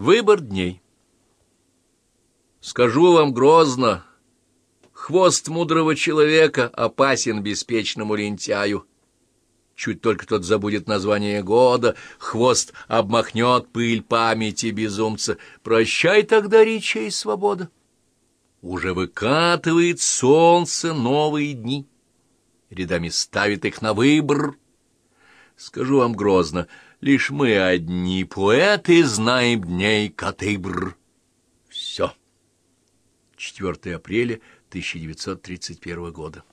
Выбор дней. Скажу вам грозно, хвост мудрого человека опасен беспечному лентяю. Чуть только тот забудет название года, хвост обмахнет пыль памяти безумца. Прощай тогда, речей свобода. Уже выкатывает солнце новые дни, рядами ставит их на выбор. Скажу вам грозно, лишь мы одни поэты знаем дней Катыбр. Все. 4 апреля 1931 года.